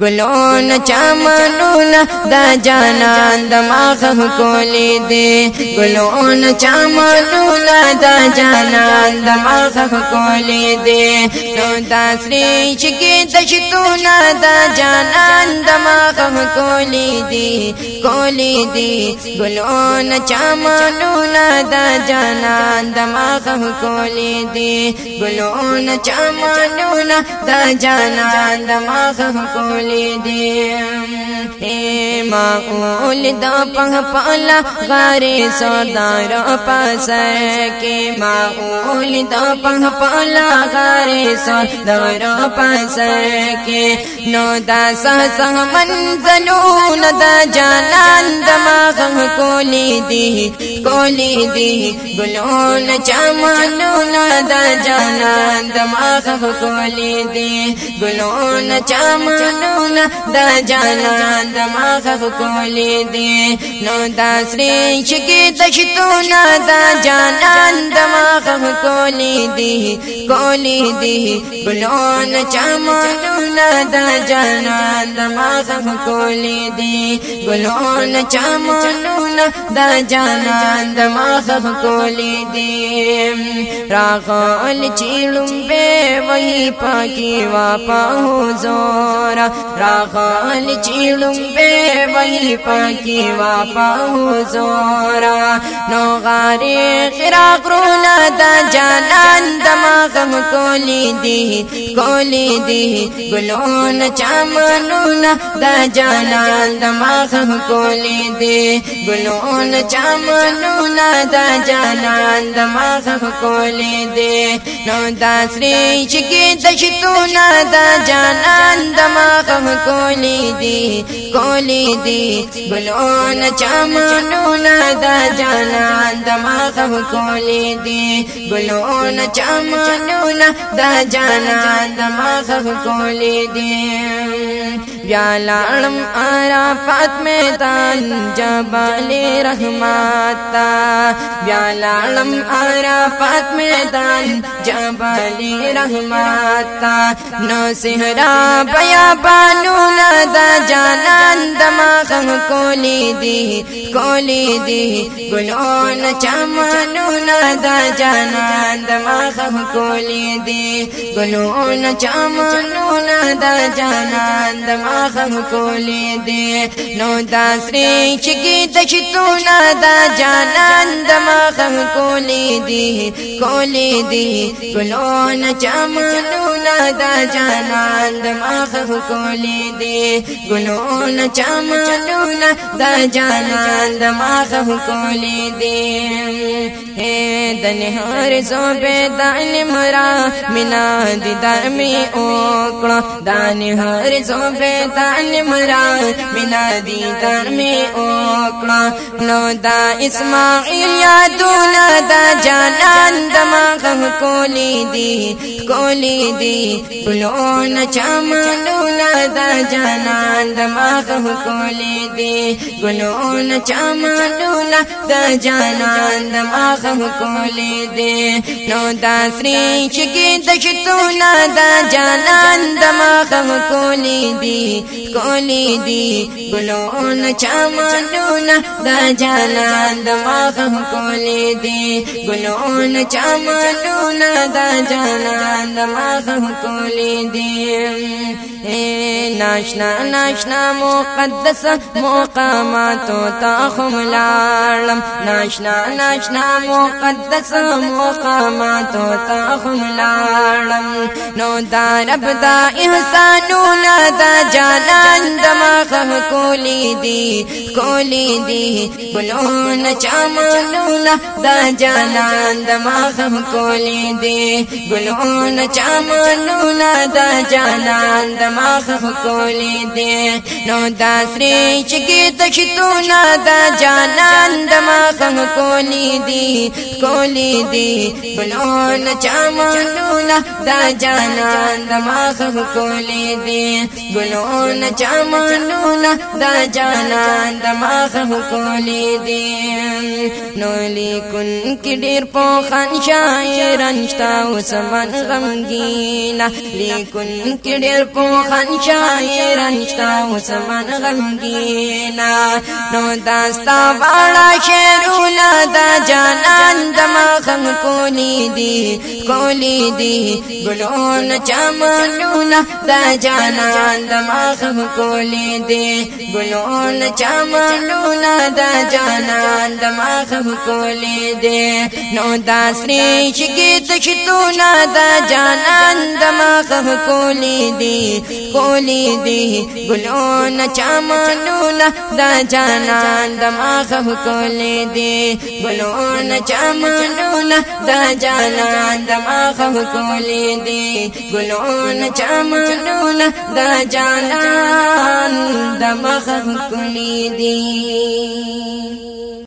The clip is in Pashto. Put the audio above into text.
ګلون چمنونه دا جانان د ماخ کولی دی ګلون چمنونه دا جانان د ماخ کولی دی نو دا سری چګي د شتونه دا جانان د ماخ کولی دی کولی دی ګلون چمنونه دا جانان د ماخ کولی دی ګلون چمنونه دا جانان د ماخ کولی مقول دی اے مقول دا پنگ پالا غاری سردار پاس کی مقول دا پنگ پالا غاری سردار پاس کی نو دا سہ سہ منزلون دا جانان دماغ کولی دی کولی دی گلون چامانون دا جانان د ماغه کولی دی ګلون چمنونه دا جانان د ماغه کولی دی نو دا سری چې کې د شتونه دا جانان د ماغه کولی دی کولی دی ګلون چمنونه دا جانان د ماغه کولی دی ګلون چمنونه دا جانان د ماغه کولی دی راغول چیلم وہی پاکی واپا ہو زورا راغال جی بے وہی پاکی واپا ہو زورا نو گا ریکرو نا جن غم کولی دی کولی دی گلون بولنا دا جانان غم کولی دی گلون دے دا جانان غم کولی دی نو دا دشتونا دا جانان جان غم کولی دی کولی دی گلون چمنونا دا جانان غم کولی دی گلون نم فنونه دا جانا د ماخف کولې دې بیا لاړم عرفات میدان جبال رحمت تا بیا لاړم عرفات میدان جبال رحمت تا نو صحرا بیا بانونه دا جانا د ماخف کولې دې کولې دې ګلون چمنونه دا جانا د ماخف ټولې دي ګلونه چمنونه د جانان د ماخم کولې دي نو دا سري چګي د شتونه د جانان د ماخم کولې دي کولې دي ګلونه چمنونه د جانان د ماخم کولې دي ګلونه چمنونه د جانان د ماخم کولې دي हर सोबे दान मरा मिना दीदार में ओकड़ो दान हर सोबे दान मरा मिना दीदार में ओकड़ो नो दा इस्माइल या दूना दा जानान दमाग कोली दी कोली दी लोन चमलूना दा जानान दमाग कोली दी गुलोन चमलूना दा जानान दमाग कोली پری دی نو داسری چکی دشتونا دا جانان دماغم کولی دی کولی دی گلون چامانونا دا جانان دماغم کولی دی گلون چامانونا دا جانان دماغم کولی دی ناشنا ناشنا مقدس مقاماتو تا خملالم ناشنا ناشنا مقدس سم مقامات او تا خملاړم نو دا رب دا احسانونه دا جانان د مخه کولی دی کولی دی بلو نه چمنونه دا جانان د مخه کولی دی بلو نه چمنونه دا جانان د مخه کولی دی نو دا سری چګي د شتونه دا جانان د مخه کولی دی کولی کړی دی بلون چمنونه دا جانان د ماخ کولی دی بلون چمنونه دا جانان د ماخ کولی دی نو لیکن کې ډیر په خان شاعران شتا وسمن غمګینا لیکن کې ډیر په خان شاعران شتا وسمن غمګینا نو داستا واړه شعرونه دا جانان د ختم کولی دی کولی دی ګلون چمنونه دا جانان د ماخم کولی دی ګلون چمنونه دا جانان د ماخم کولی دی نو داسري شګي تشتونه دا جانان د ماخم کولی دی کولی دی ګلون چمنونه دا جانان د ماخم کولی دی ګلون چمنونه ګلونه د جانان د ماخه کولې دي ګلونه چمنونه د جانان د ماخه کولې دي